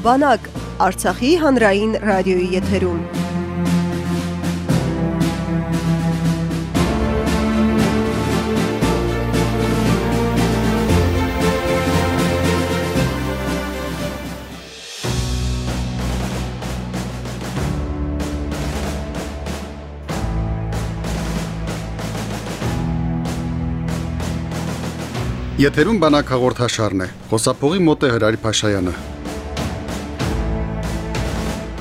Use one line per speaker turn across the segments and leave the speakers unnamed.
Վանակ Արցախի հանրային ռադիոյի եթերում։
Եթերում բանակ հաղորդաշարն է։ Խոսափողի մոտ է Հրարի Փաշայանը։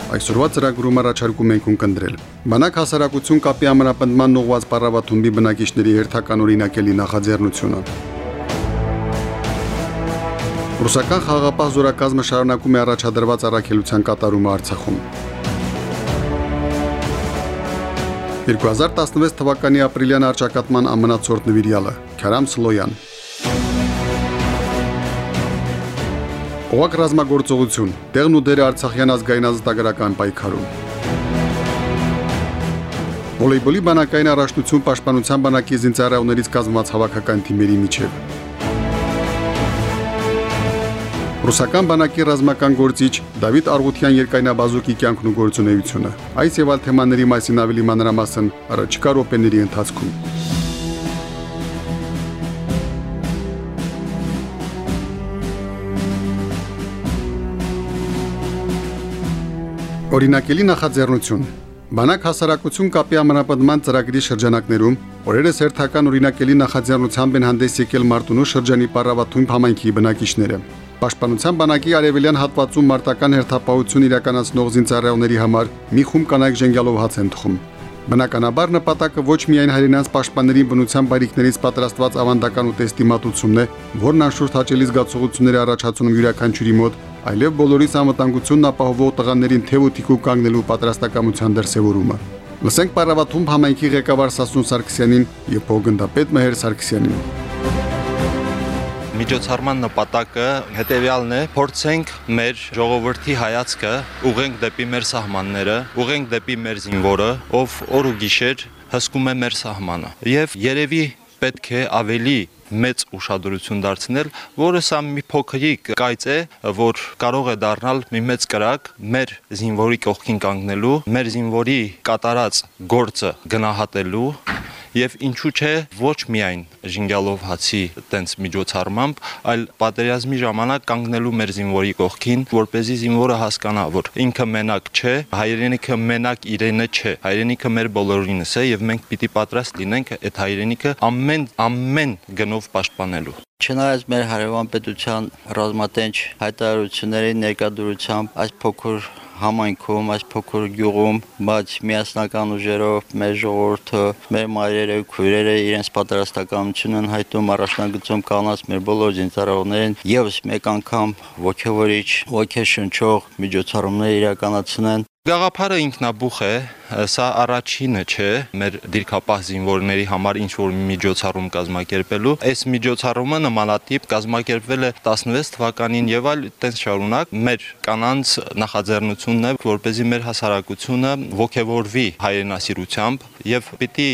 Այսօրվա ծրագրում առաջարկում ենք ունկնդրել։ Բանակ հասարակություն կապի ամրապնդման ուղված պարավաթումբի բնակիչների հերթական օրինակելի նախաձեռնությունը։ Ռուսական խաղապահ զորակազմը շարունակում է առաջադրված առաքելության կատարումը Արցախում։ 2016 թվականի ապրիլյան արճակատման ամնացորդ նվիրյալը. Քարամ Սլոյան Օղակ ռազմագործողություն, տեղն ու դերը Արցախյան ազգային ազատագրական պայքարում։ Վոլեյբոլի բանակային առաջնություն պաշտպանության բանակի զինծառայողներից կազմված հավաքական թիմերի միջև։ Ռուսական բանակի ռազմական գործիչ Դավիթ Արգուտյան երկայնաբազուկի կյանքն ու գործունեությունը։ Այս եւ այլ թեմաների մասին ավելի մանրամասն առաջիկա րոպեների ընթացքում։ Օրինակելի նախաձեռնություն. Բանակ հասարակություն կապի ամրապնդման ծրագրի շրջանակներում օրերս հերթական օրինակելի նախաձեռնությամբ են հանդես եկել Մարտունու շրջանի Պարավաթույն համայնքի բնակիչները։ Պաշտպանության բանակի արևելյան հատվածում մարտական հերթապահություն իրականացնող զինծառայողների համար մի խումբ կանայք ժենգյալով հաց են թխում։ Բնականաբար նպատակը ոչ միայն հայրենաց պաշտպանների բնության բարիկներից պատրաստված ավանդական ուտեստի մատուցումն է, որն անշուշտ հաճելի զգացողություններ առաջացնում յուրաքանչյուրի մոտ, այլև բոլորիս անվտանգությունն ապահովող տղաներին թեւ ու թիկու կանգնելու պատրաստակամության դրսևորումը։ Լսենք Պարավաթում համայնքի ղեկավար Սասուն Սարգսյանին եւ փոխգնդապետ Մեհեր Սարգսյանին
միջոցառման նպատակը հետեւյալն է. Փորձենք մեր ժողովրդի հայացքը ուղենք դեպի մեր սահմանները ուղենք դեպի մեր զինվորը ով օր ու գիշեր հսկում է մեր սահմանը եւ երևի պետք է ավելի մեծ ուշադրություն դարձնել, որը սա մի փոքրիկ կայծ է, որ կարող է դառնալ մի մեծ կրակ մեր զինվորի կողքին կանգնելու, մեր զինվորի կատարած գործը գնահատելու եւ ինչու՞ չէ ոչ միայն ժինգալով հացի տենց միջոցառմամբ, այլ պատերազմի ժամանակ կանգնելու մեր զինվորի կողքին, որ เป զի զինվորը հասկանա, որ ինքը մենակ չէ, հայրենիքը մենակ իրենը չէ, հայրենիքը մեր բոլորինս է եւ մենք պիտի պատրաստ լինենք այդ հայրենիքը ամեն ամեն գնով պաշտպանելու
Չնայած մեր հարևան պետության ռազմատենչ հայտարարությունների ներկայդրությամբ այս փոքր համայնքում, այս փոքր գյուղում, բայց միասնական ուժերով մեր ժողովուրդը, մեր մայրերը, քույրերը իրենց պատրաստականությունն են հայտնում առաջնագծում կանած մեր բոլոր զինծառայողներին եւս մեկ անգամ ողջավորիչ, ողջշնչող միջոցառումներ իրականացնեն
Գաղափարը ինքնաբուխ է, սա առաջինը չէ մեր դիրքապահ զինվորների համար ինչ որ միջոցառում կազմակերպելու։ Այս միջոցառումը նմանատիպ կազմակերպվել է 16 թվականին եւ այլ տենց շարունակ մեր կանանց նախաձեռնությունն է, որպեսզի մեր հասարակությունը ողևորվի հայրենասիրությամբ եւ պիտի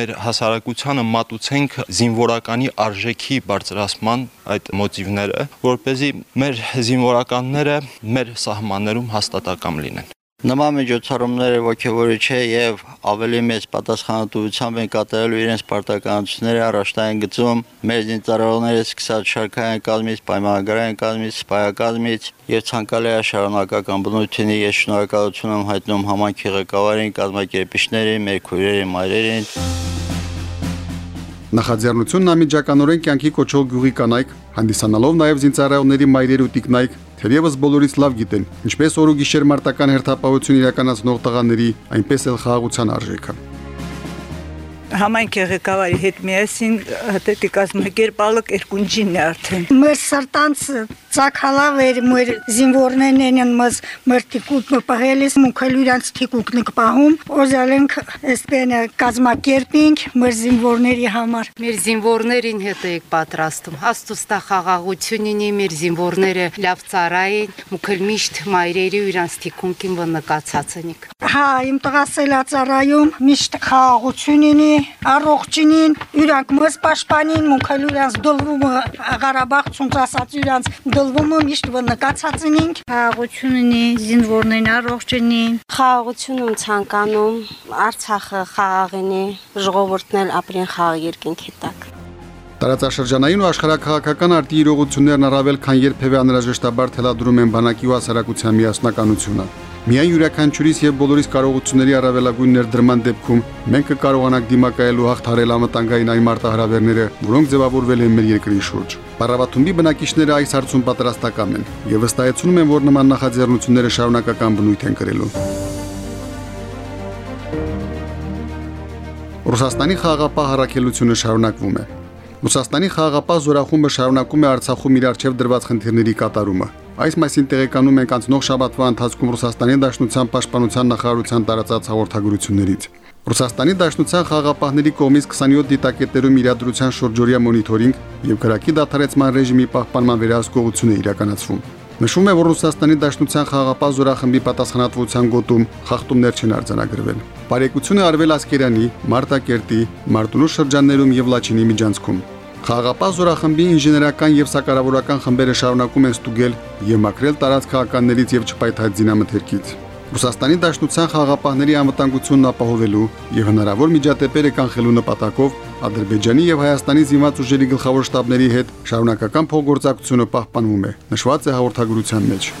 մեր հասարակությանը մատուցենք զինվորականի արժեքի բարձրացման այդ մոտիվները, որպեսզի մեր զինվորականները մեր սահմաններում հաստատակամ լինեն։
Նման միջոցառումները ողջավորիչ է եւ ավելի մեծ պատասխանատվությամբ են կատարելու իրենց պարտականությունները առաջտային գծում մեր զինծառայողները սկսած շարքային կազմից, պայմանագրային կազմից, սպայակազմից եւ ցանկալի է շարունակական բնությունի ես շնորհակալություն եմ հայտնում համանքի ղեկավարին, կազմակերպիչներին, մեր քույրերին, մայրերին։
Նախաձեռնությունն ամիջականորեն կյանքի կոչող գյուղի կանայք, հանդիսանալով նաև զինծառայողների մայրեր ու տիկնայք, Թերևս բոլորից լավ գիտեն, ինչպես օր ու գիշեր մարտական հերթապահություն իրականացնող տղաների, այնպես էլ խաղաղության արժեքը
համայնքի ղեկավարի հետ միասին հետի կազմակերպալը երկունջին է արդեն։
Մեր սրտանց ցակալավ էր մեր զինվորներն են մս մեր տիկուկը պահելիս մուքել իրանց տիկուկն կպահում օզալենք էստեն կազմակերպինք մեր զինվորների համար։
Մեր զինվորներին հետ եք պատրաստում։ Աստուստա խաղաղությունինի մեր զինվորները լավ ծառային, մուքել միշտ մայրերի ու իրանց տիկունքին վնկացած ընիկ։
Հա, իմ տղասելա ծառայում միշտ խաղաղությունինի առողջինին իրանք մս պաշտպանին մուքել իրանց դլվում Ղարաբաղ ցունց ասած իրանց դլ Ալբոմը միշտ նկարացածին ենք։
Խաղաղություն ունի, զինվորներն առողջ ունին։
Խաղաղություն եմ ցանկանում, Արցախը խաղաղինի, ժողովուրդն էլ ապրեն խաղաղ երկինքի տակ։
Տարածաշրջանային ու աշխարհակահաղական արտի իրողություններն առավել քան երբևէ անհրաժեշտաբար թելադրում են բանակի ու հասարակության միասնականությունը։ Միայն յուրաքանչյուրիս եւ բոլորիս կարողությունների առավելագույն ներդրման դեպքում մենք կկարողանանք դիմակայել ու հաղթարել անվտանգային այն մարտահրավերները, որոնք ձևավորվել են մեր երկրի շուրջ։ Պարավաթումբի բնակիչները այս հարցում պատրաստական են եւ վստահեցնում են, որ նման նախաձեռնությունները շարունակական բնույթ են կրելու։ Ռուսաստանի խաղաղապահ հարակելությունը շարունակվում է։ Ռուսաստանի խաղաղապահ զորախումբը շարունակում է Արցախում իր արչև դրված խնդիրների կատարումը։ Այս մասին տեղեկանում ենք անցնող շաբաթվա ընթացքում Ռուսաստանի Դաշնության Պաշտպանության նախարարության տարածած հաղորդագրություններից։ Ռուսաստանի Դաշնության խաղաղապահների կողմից 27 դիտակետերում իրադրության շուրջօրյա մոնիթորինգ եւ քրակի դադարեցման ռեժիմի պահպանման վերահսկողություն է իրականացվում։ Նշվում է, որ Ռուսաստանի Դաշնության խաղաղապահ զորախմբի պատասխանատվության գոտում խախտումներ չեն արձանագրվել։ Բարեկությունը արվել Ասկերանի, Մարտակերտի, Մարտունու շրջաններում եւ Լաչինի միջանցքում։ Խաղաղապահ զորախմբի ինժեներական եւ սակարավորական խմբերը շարունակում են ստուգել եւ մաքրել տարած քաղաքականներից եւ չպայթած զինամթերքից։ Ռուսաստանի Դաշնության խաղաղապահների անվտանգությունն ապահովելու եւ հնարավոր միջադեպերը կանխելու նպատակով Ադրբեջանի եւ Հայաստանի զինված ուժերի գլխավոր շտաբների հետ շարունակական փոխգործակցությունը պահպանվում է, նշված է հաղորդագրության մեջ։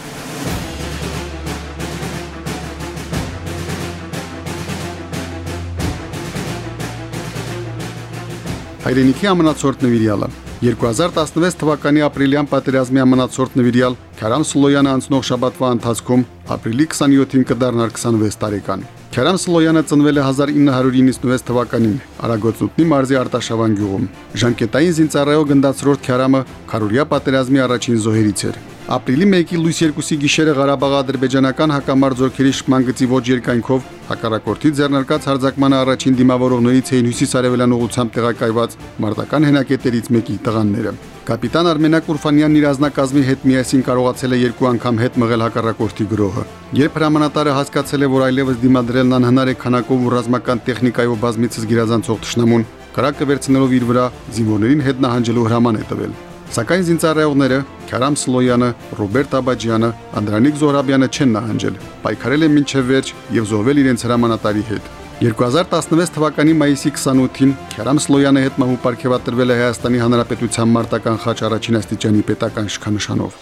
Հայրենիքի ամնացորդ նվիրյալը 2016 թվականի ապրիլյան պատերազմի ամնացորդ նվիրյալ Քարամ Սլոյանը անցնող շաբաթվա ընթացքում ապրիլի 27-ին կդառնար 26 տարեկան։ Քարամ Սլոյանը ծնվել է 1996 թվականին Արագոցուտնի մարզի Արտաշավան գյուղում։ Ժանկետային զինծառայող գնդացրորդ Քարամը Խարուրյա պատերազմի առաջին զոհերից էր։ Ապրիլի 1-ի լույս 2-ի գիշերը Ղարաբաղ-ադրբեջանական հակամարտ զորքերի շփման գծի ոչ երկայնքով հակառակորդի ձեռնարկած հարձակմանը առաջին դիմավորողներից էին հյուսիս-արևելյան ուղությամբ տեղակայված մարտական հենակետերից մեկի տղանները։ Կապիտան Արմենակ Ուրֆանյանն իր ազնակազմի հետ միասին կարողացել է երկու անգամ հետ մղել հակառակորդի գրոհը։ Երբ հրամանատարը հասկացել է, որ այլևս դիմադրելն անհնար է քանակով ու ռազմական տեխնիկայով բազմիցս գերազանցող ճշնամուն, կրակը վերցնելով իր վրա զինվորներին հետ նահանջելու հրաման է տվել։ Սակայն զինծառայողները Քարամ Սլոյանը, Ռոբերտ Աբաջյանը, Անդրանիկ Զորաբյանը չեն նահանջել։ Պայքարել են մինչև վերջ եւ զոհվել իրենց հրամանատարի հետ։ 2016 թվականի մայիսի 28-ին Քարամ Սլոյանը հետ մահու պարգևատրվել է Հայաստանի Հանրապետության մարտական խաչ առաջին աստիճանի պետական շքանշանով։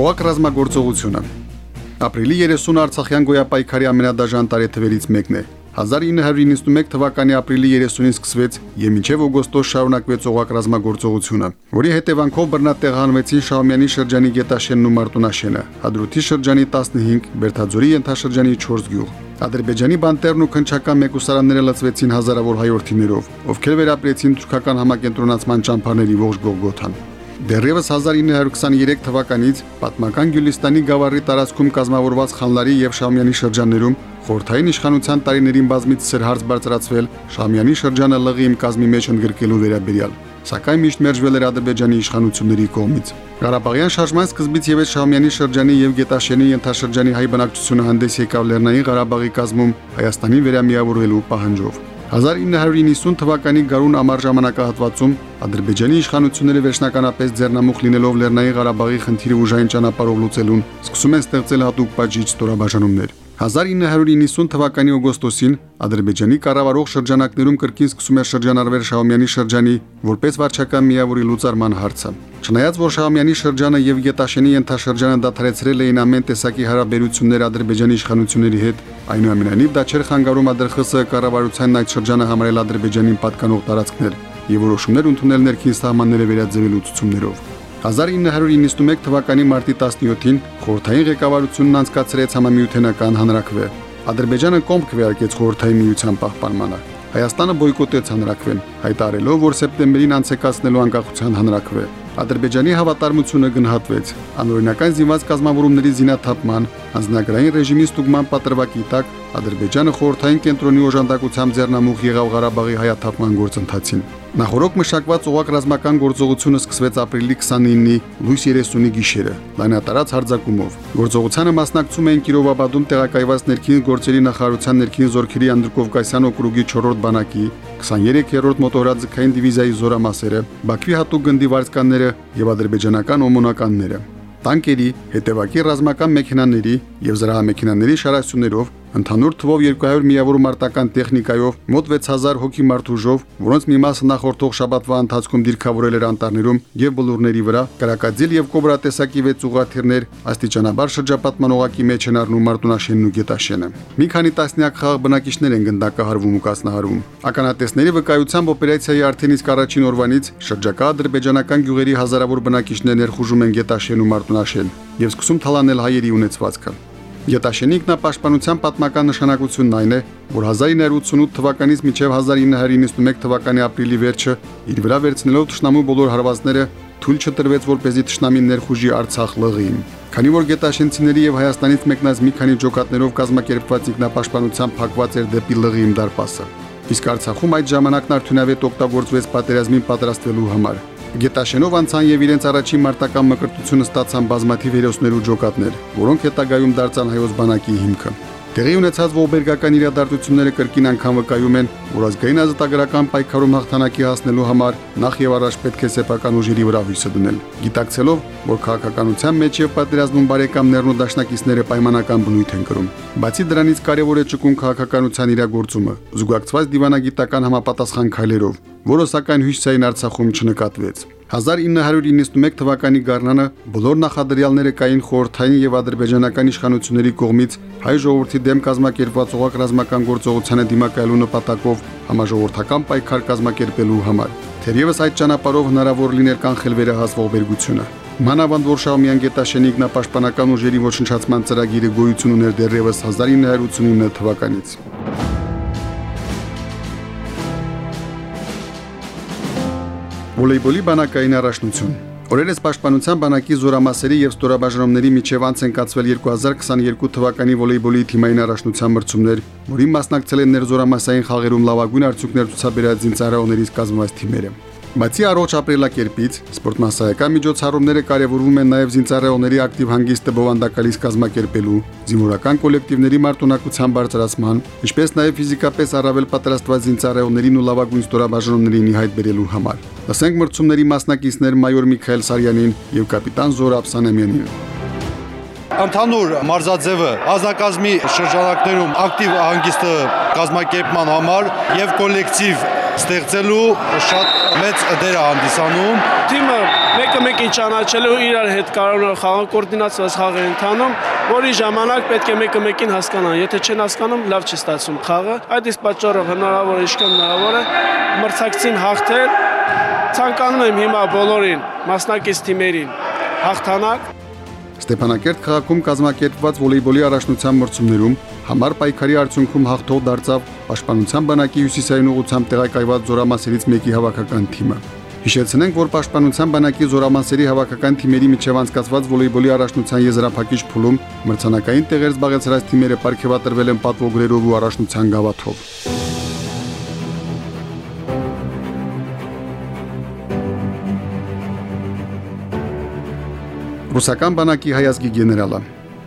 Օղակ ռազմագործողությունը Ապրիլի 30 Արցախյան գոյապայքարի ամենադաժան տարեթվերից մեկն է։ 1991 թվականի ապրիլի 30-ին սկսվեց եւ մինչեւ օգոստոս շարունակվեց օղակ ռազմագործողությունը, որի հետևանքով բռնատեղ հանվեցին Շահումյանի շրջանի Գետաշենն ու Մարտունաշենը, Հադրութի շրջանի 15, Բերթաձորի ենթաշրջանի 4 գյուղ։ Ադրբեջանի բանտերն ու քնչական մեկուսարանները լծվեցին հազարավոր հայորդիներով, ովքեր վերապրեցին թուրքական համակենտրոնացման ճամփաների ողջ Գողգոթան։ Դեռևս 1923 թվականից պատմական Գյուլիստանի գավառի տարածքում կազմավորված Խանլարի եւ Շամյանի շրջաններում Խորթային իշխանության տարիներին բազմից էր հարց բարձրացվել Շամյանի շրջանը լղի իմ կազմի մեջ ընդգրկելու վերաբերյալ, սակայն միշտ մերժվել էր Ադրբեջանի իշխանությունների կողմից։ Ղարաբաղյան շարժման սկզբից եւս Շամյանի շրջանի եւ Գետաշենի ենթաշրջանի հայ բնակչությունը հանդես եկավ Լեռնային Ղարաբաղի կազմում Հայաստանի վերամիավորվելու պահանջով։ 1990 թվականի գարուն ամառ ժամանակահատվածում Ադրբեջանի իշխանությունները վերջնականապես ձեռնամուխ լինելով Լեռնային Ղարաբաղի խնդիրը ուժային ճանապարհով լուծելուն, սկսում են ստեղծել հատուկ բաժիչ ստորաբաժանումներ։ 1990 թվականի օգոստոսին Ադրբեջանի կառավարող շրջանակներում կրկին սկսում է շրջանառվել Շահումյանի շրջանի որպես վարչական միավորի լուծարման հարցը։ Չնայած որ Շահումյանի շրջանը եւ Գետաշենի ենթաշրջանը դադարեցրել էին ամեն տեսակի հարաբերություններ Ադրբեջանի իշխանությունների հետ, այնուամենայնիվ դա չէր խանգարում ԱԴԽՍ կառավարությանն այդ շրջանը համարել Ադրբեջանին պատկանող տարածքներ եւ որոշումներ ընդունել ներքին սահմանները վերաձևելու ցուցումներով։ 1991 թվականի մարտի 17-ին խորհրդային ղեկավարությունն անցկացրեց համամիութենական հանրակրվե։ Ադրբեջանը կողմ քվեարկեց խորհրդային միության պահպանմանը։ Հայաստանը բոյկոտեց հանրակրվեն, հայտարարելով, որ սեպտեմբերին անցեկացնելու անկախության հանրակրվե։ Ադրբեջանի հավատարմությունը գնահատվեց։ Անօրինական զինված կազմավորումների զինաթափման, անձնագրային ռեժիմի ստուգման պատրվակի տակ Ադրբեջանը խորհրդային կենտրոնի օժանդակությամբ ձեռնամուխ եղավ Ղարաբաղի հայաթափման գործընթացին։ Նախորոք մշակված օղակ ռազմական գործողությունը սկսվեց ապրիլի 29-ի լույս 30-ի գիշերը, լայնատարած հարձակումով։ Գործողությանը մասնակցում էին Կիրովաբադում տեղակայված ներքին գործերի նախարարության ներքին զորքերի Անդրկովկասյան օկրուգի 4-րդ բանակի 23-րդ մոտորաձգային դիվիզիայի զորամասերը, Բաքվի հատուկ գնդի վարձկանները եւ ադրբեջանական օմոնականները տանկերի, հետևակի ռազմական մեքենաների եւ զրահամեքենաների շարասյուններով Ընդհանուր թվով 200 միավոր մարտական տեխնիկայով մոտ 6000 հոգի մարդուժով, որոնց մի մասը նախորդող շաբաթվա ընթացքում դիրքավորել էր անտառներում եւ բլուրների վրա, կրակաձիլ եւ կոբրա տեսակի 6 ուղաթիռներ աստիճանաբար շրջապատման օղակի մեջ են առնում Մարտունաշենն ու Գետաշենը։ Մի քանի տասնյակ խաղ բնակիչներ են գնդակահարվում ու կասնահարվում։ Ականատեսների վկայությամբ օպերացիայի արդեն իսկ առաջին օրվանից շրջակա ադրբեջանական գյուղերի հազարավոր բնակիչներ ներխուժում են Գետաշեն ու Մարտունաշեն եւ սկսում թալանել հայերի ունեցվածքը։ Գետաշենի ինքնապաշտպանության պատմական նշանակությունն այն է, որ 1988 թվականից մինչև 1991 թվականի ապրիլի վերջը իր վրա վերցնելով ճշնամու բոլոր հարվածները թույլ չտրվեց, որպեսզի ճշնամին ներխուժի Արցախ լղին։ Քանի որ գետաշենցիների եւ Հայաստանից մեկնած մի քանի ջոկատներով կազմակերպված ինքնապաշտպանության փակված էր դեպի լղի իմ դարպասը։ Իսկ Արցախում այդ ժամանակն արդյունավետ օգտագործվեց պատերազմին պատրաստվելու համար։ Գետաշենով անցան եւ իրենց առաջին մարտական մկրտությունը ստացան բազմաթիվ հերոսներ ու ջոկատներ, որոնք հետագայում դարձան հայոց բանակի հիմքը։ Տեղի ունեցած ողբերգական իրադարձությունները կրկին անգամ վկայում են, որ ազգային ազատագրական պայքարում հաղթանակի հասնելու համար նախ եւ առաջ պետք է սեփական ուժերի վրա հույսը դնել։ Գիտակցելով, որ քաղաքականության մեջ եւ պատերազմում բարեկամներն ու դաշնակիցները պայմանական բնույթ են կրում։ Բացի դրանից կարևոր է ճկուն քաղաքականության իրագործումը, զուգակցված դիվանագիտական համապատասխան քայլերով, որը սակայն հույսային Արցախում չնկատվեց։ 1991 թվականի գարնանը բոլոր նախադրյալները կային խորհրդային եւ ադրբեջանական իշխանությունների կողմից հայ ժողովրդի դեմ կազմակերպված օղակ ռազմական գործողությանը դիմակայելու նպատակով համաժողովրդական պայքար կազմակերպելու համար։ Թերևս այդ ճանապարհով հնարավոր լիներ կանխել վերահասվող բերգությունը։ Մանավանդ որ Շահումյան Գետաշենի ինքնապաշտպանական ուժերի ոչնչացման ծրագիրը գոյություն ուներ դեռևս 1989 թվականից։ Վոլեյբոլի բանակային առաջնություն Օրերս Պաշտպանության բանակի զորամասերի եւ ստորաբաժանումների միջև անց են կացվել 2022 թվականի վոլեյբոլի թիմային առաջնության մրցումներ, որին մասնակցել են ներզորամասային խաղերում լավագույն արդյունքներ ցուցաբերած զինծառայողներից կազմված թիմերը։ Բացի առողջ ապրելակերպից, սպորտմասայական միջոցառումները կարևորվում են նաև զինծառայողների ակտիվ հանգիստը բովանդակալից կազմակերպելու, զինվորական կոլեկտիվների մարտունակության բարձրացման, ինչպես նաև ֆիզիկապես առավել պատրաստված զինծառայողներին ու լավագույն ստորաբաժանումներին իհայտ բերելու համար։ Լսենք մրցումների մասնակիցներ մայոր Միքայել Սարյանին եւ կապիտան Զոր Աբսանեմյանին
ընդհանուր մարզաձևը ազնագազմի շրջանակներում ակտիվ հանգիստը կազմակերպման համար եւ կոլեկտիվ ստեղծելու շատ մեծ դեր է հանդիսանում։
Թիմը մեկը մեկին ճանաչելու իրար հետ կարող է խաղան կոորդինացված խաղեր ընթանում, որի ժամանակ պետք է մեկը մեկին հասկանան։ Եթե չեն հասկանում, լավ չի ստացվում խաղը։ Այդ իսկ պատճառով հնարավոր է իշքան հնարավոր է մրցակցին հաղթել։ Ցանկանում եմ հիմա բոլորին, մասնակից թիմերին հաղթանակ
Ստեփանակերտ քաղաքում կազմակերպված վոլեյբոլի առաջնության մրցումներում Համար պայքարի արդյունքում հաղթող դարձավ Պաշտպանության բանակի հյուսիսային ուղությամբ տեղակայված զորամասերից մեկի հավաքական թիմը։ Հիշեցնենք, որ Պաշտպանության բանակի զորամասերի հավաքական թիմերի միջև անցկացված վոլեյբոլի առաջնության եզրափակիչ փուլում մրցանակային տեղեր զբաղեցրած թիմերը ապարգևատրվել են պատվոգրերով ու առաջնության գավաթով։ Ռուսական բանակի հայազգի գեներալը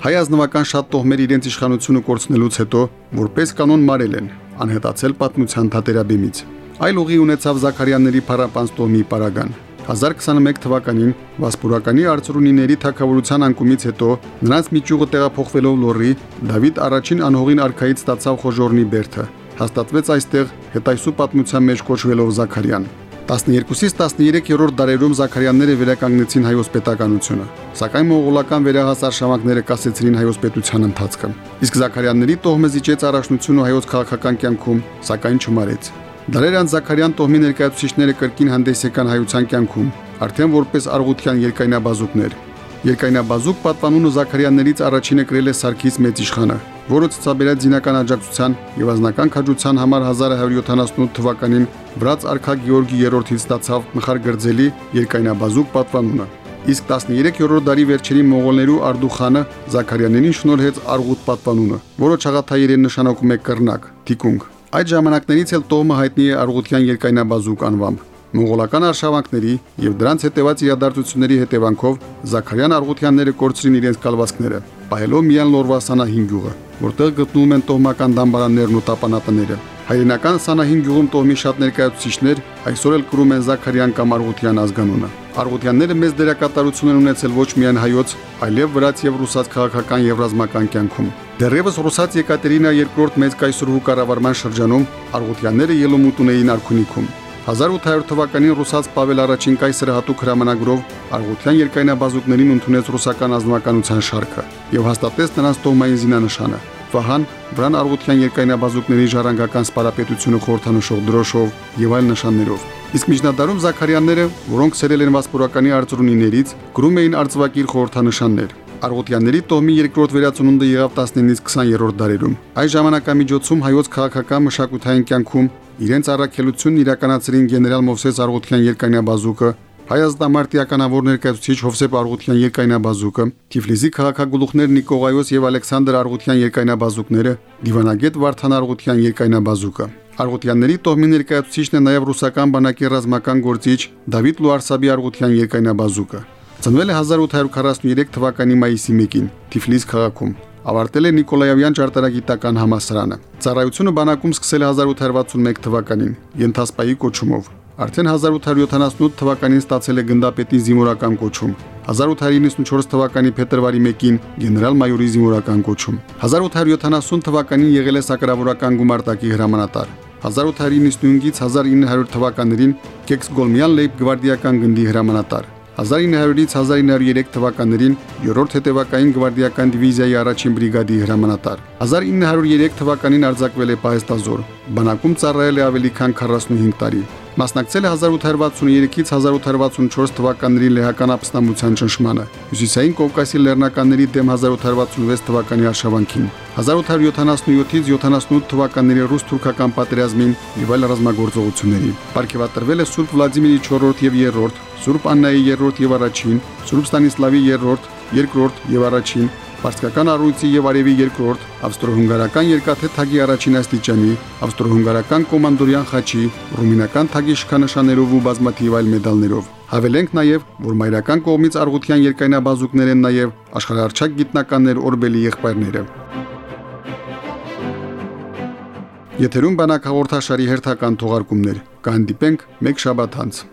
Հայ ազնվական շատ տոհմեր իրենց իշխանությունը կորցնելուց հետո որպես կանոն մարել են, անհետացել պատմության թատերաբեմից։ Այլ ուղի ունեցավ Զաքարյանների փառապանց տոհմի պարագան։ 1021 թվականին Վասպուրականի արծրունիների թակավորության անկումից հետո նրանց միջուղը տեղափոխվելով Լորի Դավիթ առաջին անհողին արքայից ստացավ խոժորնի բերթը։ Հաստատվեց այստեղ հետայսու պատմության մեջ կոչվելով Զաքարյան։ 12-ից 13-րդ դարերում Զաքարյանները վերականգնեցին հայոց պետականությունը, սակայն մողոլական վերահաս արշավանքները կասեցրին հայոց պետության ընթացքը։ Իսկ Զաքարյանների տոհմը զիջեց առաջնությունը հայոց քաղաքական կյանքում, սակայն չմարեց։ Դարեր անց Զաքարյան տոհմի ներկայացուցիչները կրկին հանդես եկան հայության կյանքում, արդեն որպես արղության երկայնաբազուկներ։ Երկայնաբազուկ պատվանունը Զաքարյաններից առաջինը կրել է Սարգիս Մեծիշխանը, որը ցուցաբերած զինական աջակցության եւ ազնական քաջության համար 1178 թվականին վրաց արքա Գեորգի III-ից ստացավ Մխարգրձելի երկայնաբազուկ պատվանունը։ Իսկ 13-րդ դարի վերջերի մողոլներու Արդուխանը Զաքարյանին շնորհեց Արգուտ պատվանունը, որը չաղաթայերեն նշանակում է կրնակ, թիկունք։ Այդ ժամանակներից էլ տոհմը հայտնի է Արգուտյան երկայնաբազուկ անվամբ։ Մոնղոլական արշավանքների եւ դրանց հետևած իրադարձությունների հետևանքով Զաքարյան Արգուտյանները կորցրին իրենց կալվածքները, պահելով միայն Լորվա Սանահին գյուղը, որտեղ գտնվում են տոհմական դամբարաններն ու տապանատները։ Հայրենական Սանահին գյուղում տոհմի շատ ներկայացուցիչներ այսօր էլ կրում են Զաքարյան կամ Արգուտյան ազգանունը։ Արգուտյանները մեծ դերակատարություն են ունեցել ոչ միայն հայոց, այլև վրաց եւ ռուսաց քաղաքական եւ ռազմական կյանքում։ Դեռևս ռուսաց Եկատերինա II մեծ կայսրուհու կառավարման շրջանում Արգուտյանները ելումուտ ունեին Արքունիքում։ 1800 թվականին ռուսաց Պավել առաջին կայսրը հատուկ հրամանագրով Արգուտյան երկայնաբազուկներին ընդունեց ռուսական ազնվականության շարքը եւ հաստատեց նրանց տոհմային զինանշանը։ Վահան վրան Արգուտյան երկայնաբազուկների ժառանգական սպարապետությունը խորհրդանշող դրոշով եւ այլ նշաններով։ Իսկ միջնադարում Զաքարյանները, որոնք սերել են վասպուրականի արծրունիներից, գրում էին արծվակիր խորհրդանշաններ։ Արգոտյանների տոհմի երկրորդ վերածնունդը եղավ 19-ից 20-րդ դարերում։ Այս ժամանակամիջոցում հայոց քաղաքական մշակութային կյանքում իրենց առաքելությունն իրականացրին գեներալ Մովսես Արգոտյան երկայնաբազուկը, Հայաստամարտի ականավոր ներկայացուցիչ Հովսեփ Արգուտյան երկայնաբազուկը, Թիֆլիսի քաղաքագլուխներ Նիկողայոս եւ Ալեքսանդր Արգուտյան երկայնաբազուկները, Դիվանագետ Վարդան Արգուտյան երկայնաբազուկը։ Արգուտյանների տոհմի ներկայացուցիչն է նաեւ ռուսական բանակի ռազմական գործիչ Դավիթ Լուարսաբի Արգուտյան երկայնաբազուկը։ Ծնվել է 1843 թվականի մայիսի 1-ին Թիֆլիս քաղաքում։ Ավարտել է Նիկոլաևյան ճարտարագիտական համալսարանը։ Ծառայությունը բանակում սկսել է 1861 թվականին, ենթասպայի կոչումով։ Արդեն 1878 թվականին ստացել է գնդապետի զինվորական կոչում։ 1894 թվականի փետրվարի 1-ին գեներալ-մայորի զինվորական կոչում։ 1870 թվականին եղել է սակրավորական գումարտակի հրամանատար։ 1895-ից 1900 թվականներին Կեքս Գոլմյան լեյբ գվարդիական գնդի հրամանատար։ 1900-ից 1903 թվականներին 3-րդ հետևակային գվարդիական դիվիզիայի առաջին բրիգադի հրամանատար։ 1903 թվականին արձակվել է Պահեստազոր։ Բանակում ծառայել է ավելի քան 45 տարի։ Մասնակցել է 1863-ից 1864 թվականների լեհական ապստամբության ճնշմանը, Հյուսիսային Կովկասի լեռնականների դեմ 1866 թվականի արշավանքին, 1877-ից 78 թվականների ռուս-թուրքական պատերազմին եւ այլ ռազմագործողությունների։ Պարգևատրվել է Սուրբ Վլադիմիրի 4-րդ եւ 3-րդ, Սուրբ Աննայի 3-րդ եւ առաջին, Սուրբ Ստանիսլավի 3-րդ, 2-րդ եւ առաջին, Պարսկական առույցի եւ արևի երկրորդ, ավստրո-հունգարական երկաթե թագի առաջին աստիճանի, ավստրո-հունգարական կոմանդորյան խաչի, ռումինական թագի շքանշաններով ու բազմաթիվ այլ մեդալներով։ Հավելենք նաև, որ մայրական կողմից Արգուտյան երկայնաբազուկներ են նաև աշխարհարչակ գիտնականներ Օրբելի եղբայրները։ Եթերում բանակ հաղորդաշարի հերթական թողարկումներ։ Կհանդիպենք մեկ շաբաթ անց։